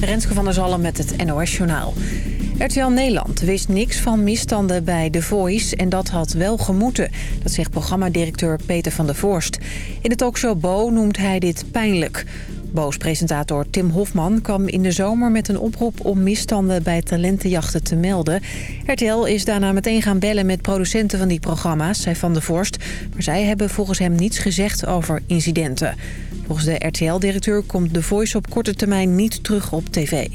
Renske van der Zalm met het NOS Journaal. RTL Nederland wist niks van misstanden bij The Voice en dat had wel gemoeten. Dat zegt programmadirecteur Peter van der Voorst. In de talkshow Bo noemt hij dit pijnlijk. Boos presentator Tim Hofman kwam in de zomer met een oproep om misstanden bij talentenjachten te melden. RTL is daarna meteen gaan bellen met producenten van die programma's, zei Van der Vorst. Maar zij hebben volgens hem niets gezegd over incidenten. Volgens de RTL-directeur komt The Voice op korte termijn niet terug op tv.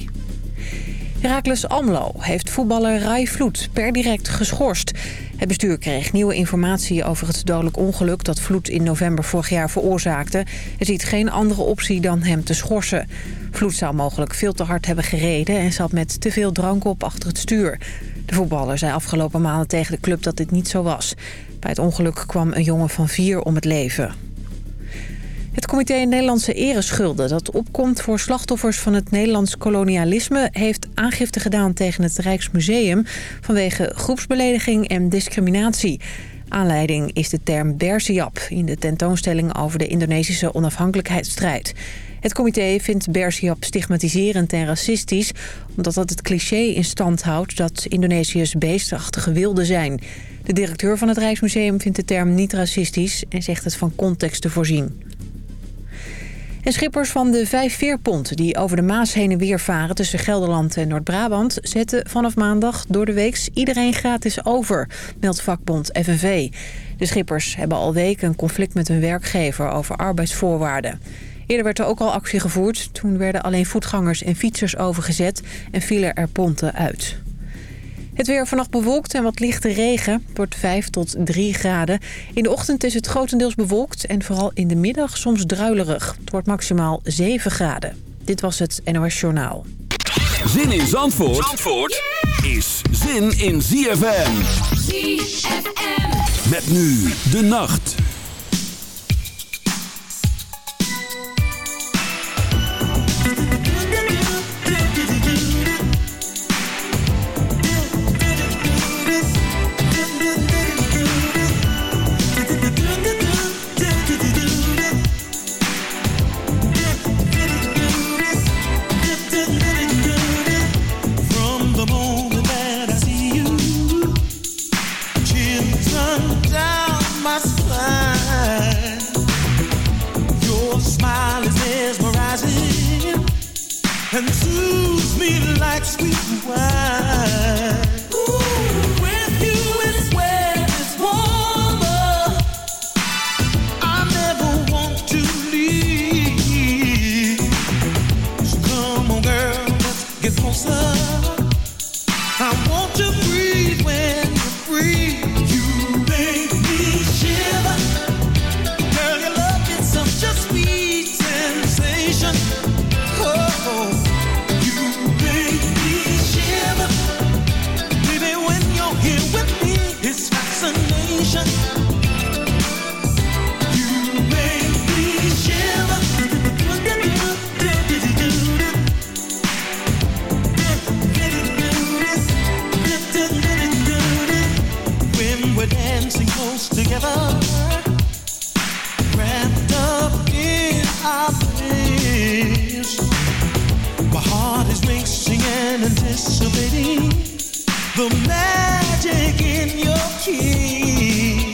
Heracles Amlo heeft voetballer Rai Vloed per direct geschorst. Het bestuur kreeg nieuwe informatie over het dodelijk ongeluk... dat Vloed in november vorig jaar veroorzaakte. Er ziet geen andere optie dan hem te schorsen. Vloed zou mogelijk veel te hard hebben gereden... en zat met te veel drank op achter het stuur. De voetballer zei afgelopen maanden tegen de club dat dit niet zo was. Bij het ongeluk kwam een jongen van vier om het leven. Het comité Nederlandse Ereschulden dat opkomt voor slachtoffers van het Nederlands kolonialisme... heeft aangifte gedaan tegen het Rijksmuseum vanwege groepsbelediging en discriminatie. Aanleiding is de term Bersiap in de tentoonstelling over de Indonesische onafhankelijkheidsstrijd. Het comité vindt Bersiap stigmatiserend en racistisch... omdat dat het cliché in stand houdt dat Indonesiërs beestachtige wilden zijn... De directeur van het Rijksmuseum vindt de term niet racistisch en zegt het van context te voorzien. En schippers van de vijf veerpont die over de Maas heen en weer varen... tussen Gelderland en Noord-Brabant... zetten vanaf maandag door de week iedereen gratis over, meldt vakbond FNV. De schippers hebben al weken een conflict met hun werkgever over arbeidsvoorwaarden. Eerder werd er ook al actie gevoerd. Toen werden alleen voetgangers en fietsers overgezet en vielen er ponten uit. Het weer vannacht bewolkt en wat lichte regen. Het wordt 5 tot 3 graden. In de ochtend is het grotendeels bewolkt en vooral in de middag soms druilerig. Het wordt maximaal 7 graden. Dit was het NOS Journaal. Zin in Zandvoort, Zandvoort is zin in ZFM. ZFM. Met nu de nacht. Come your take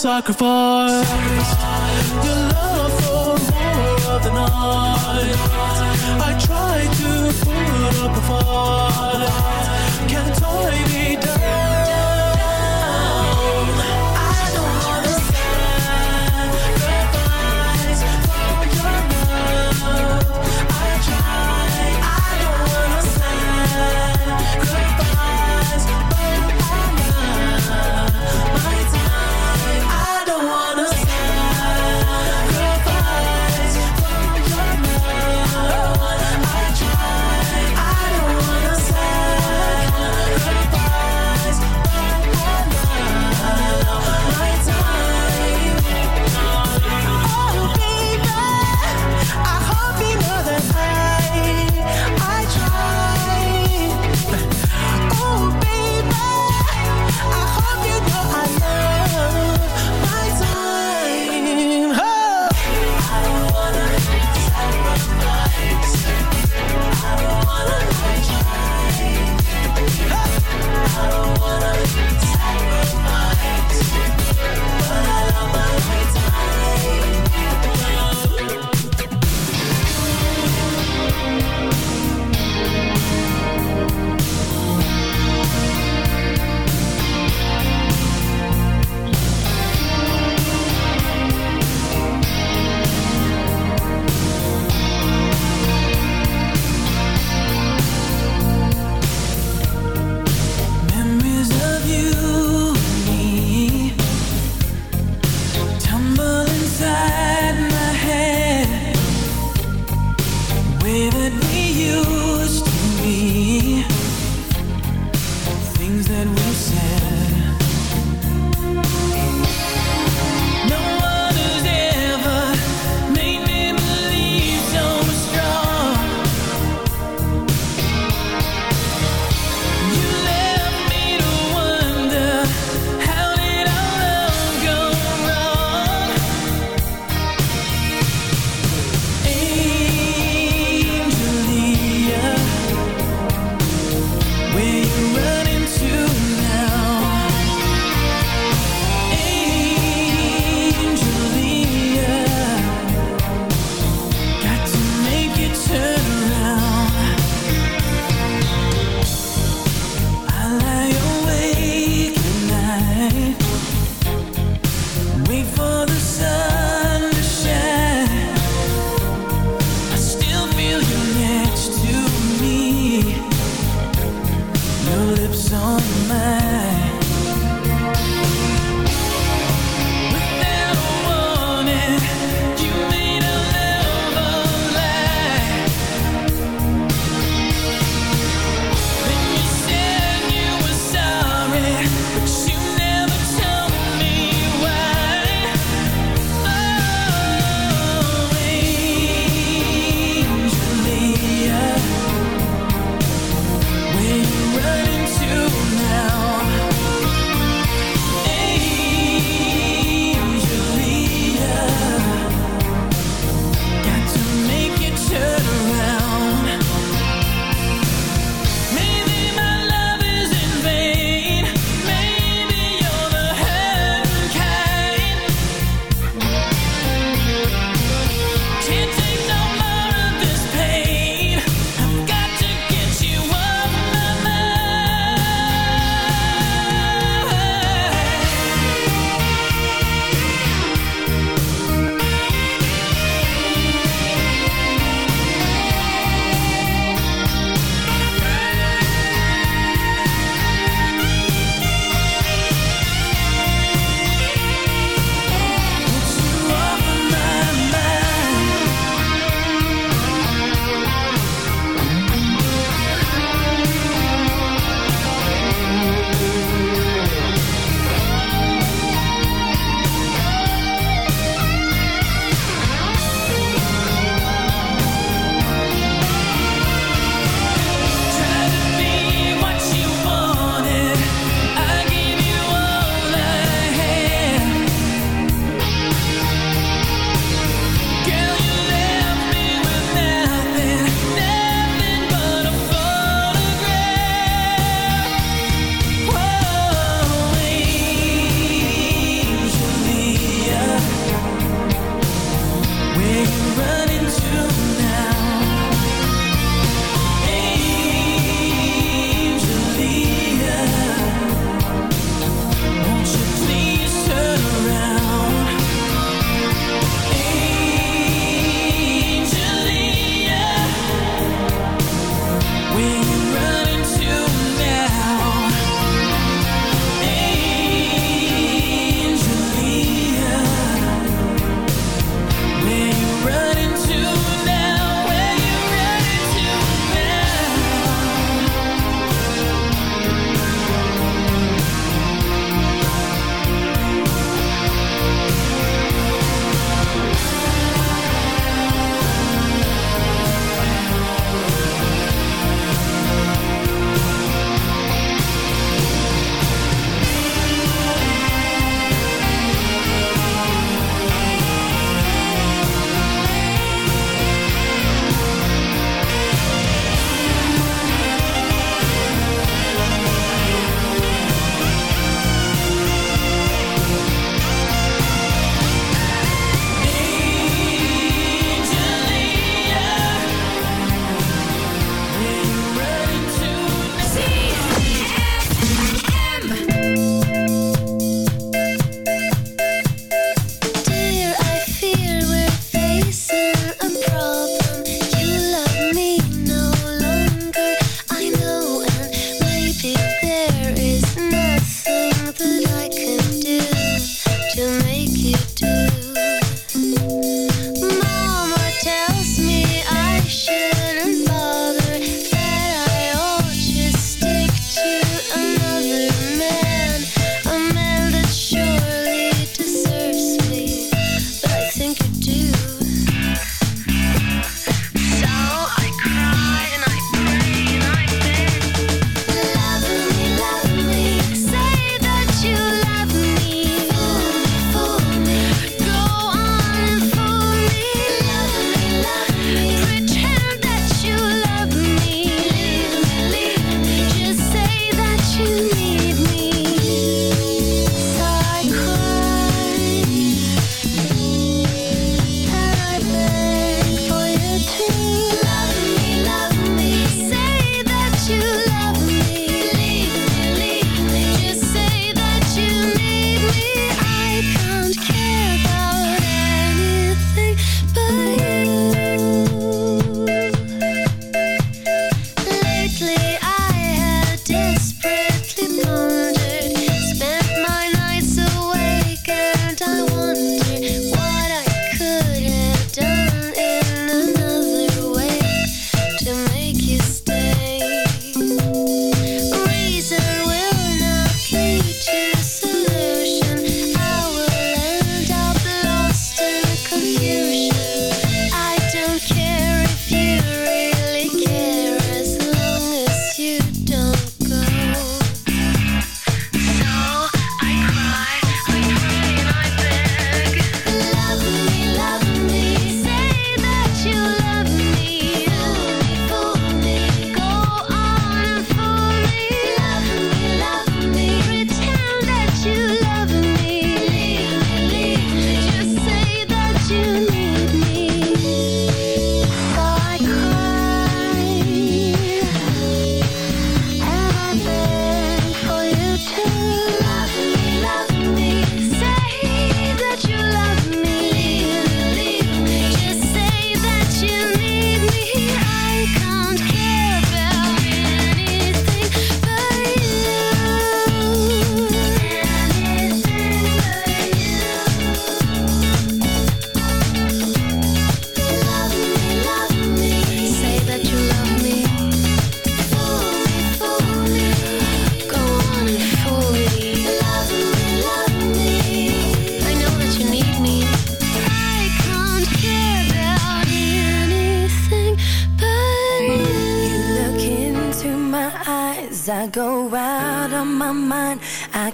I sacrifice. your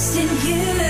trust in you.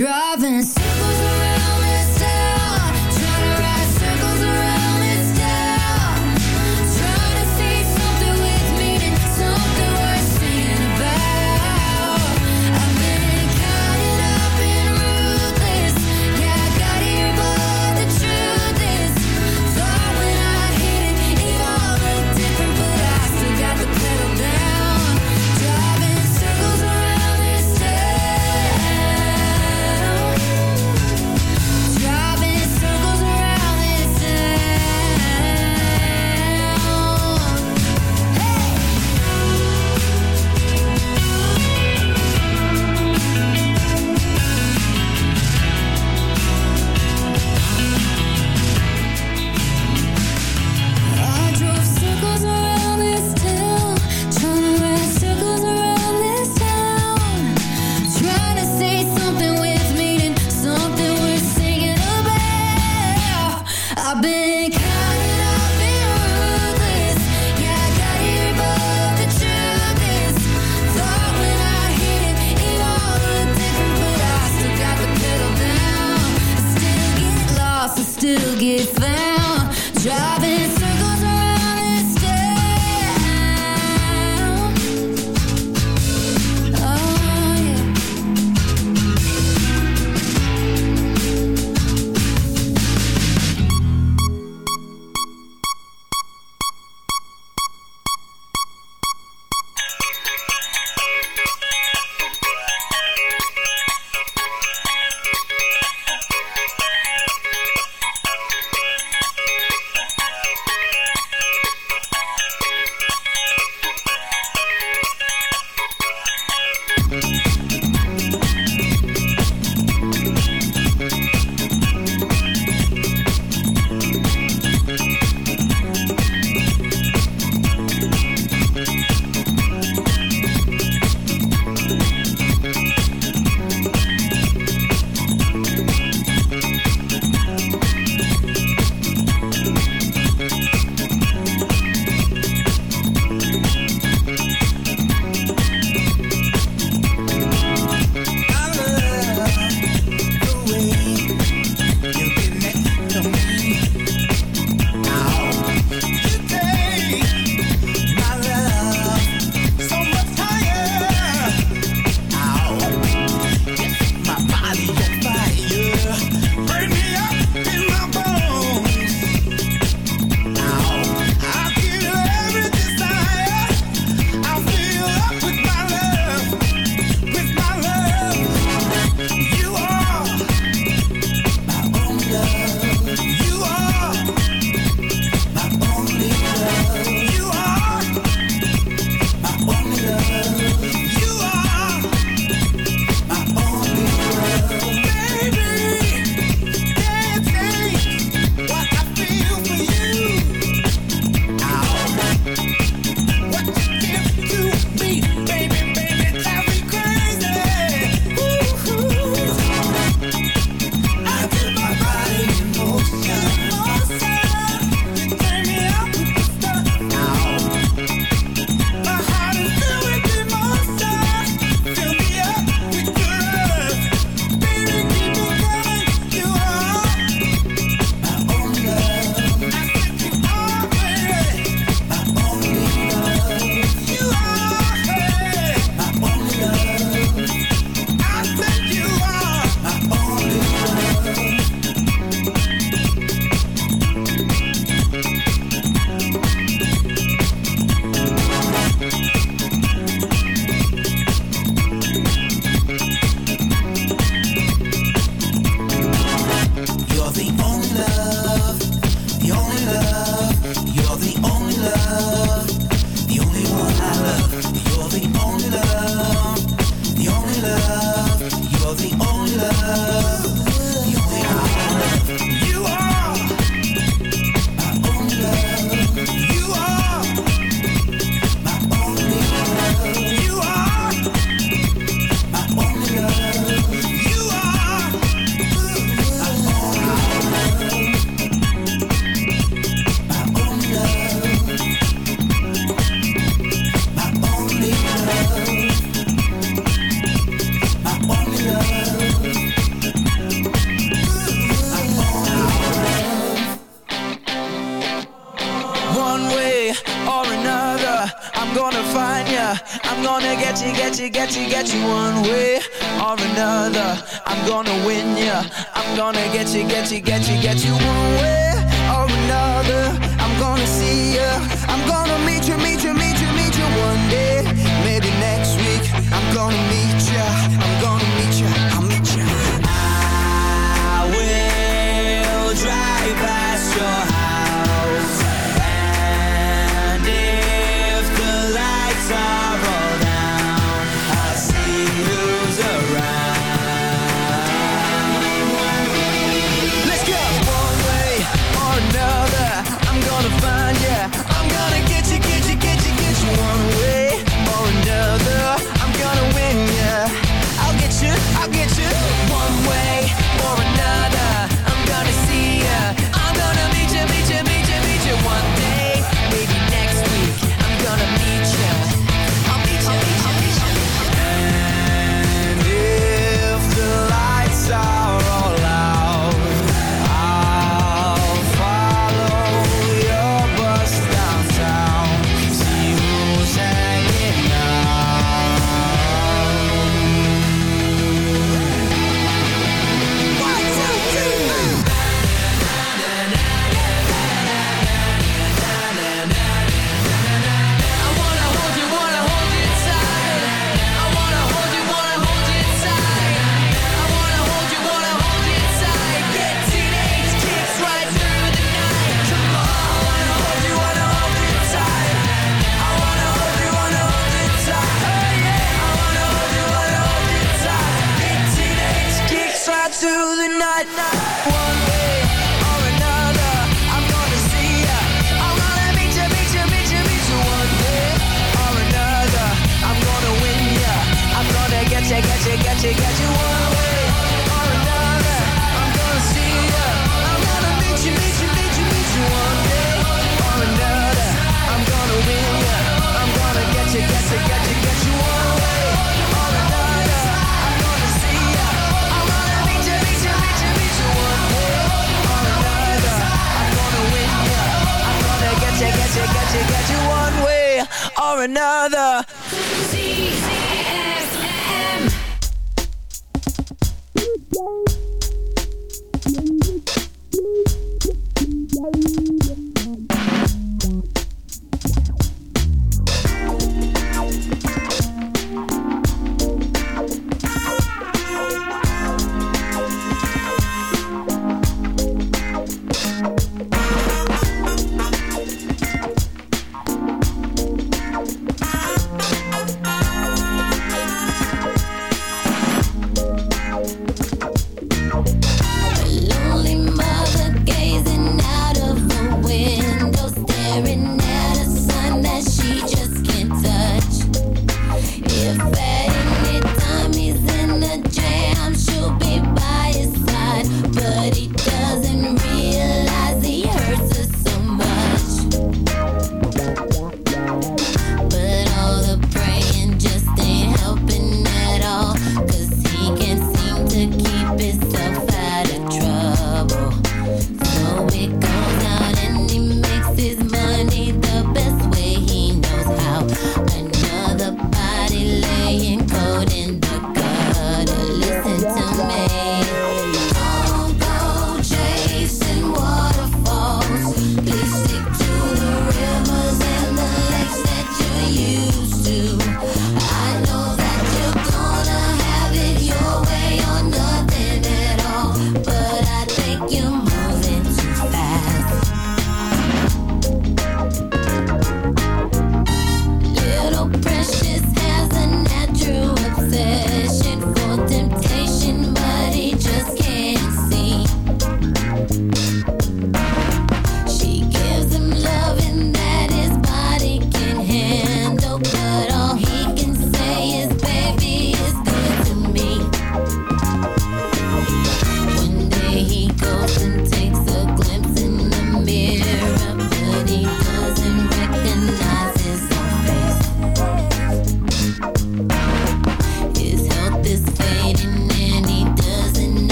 Driving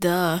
Duh.